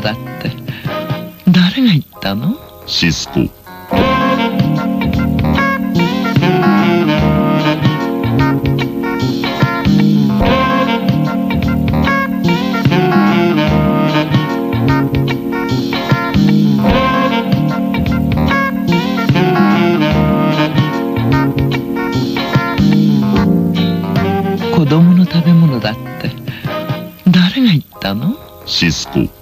だって。誰が言ったの？シスコ。子供の食べ物だって。誰が言ったの？シスコ。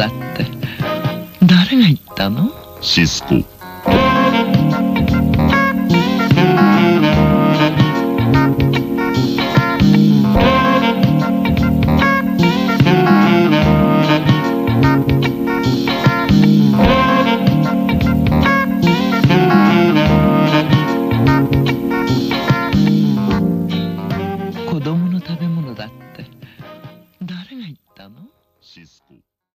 だって。誰が言ったの？シスコ。子供の食べ物だって。誰が言ったの？シスコ。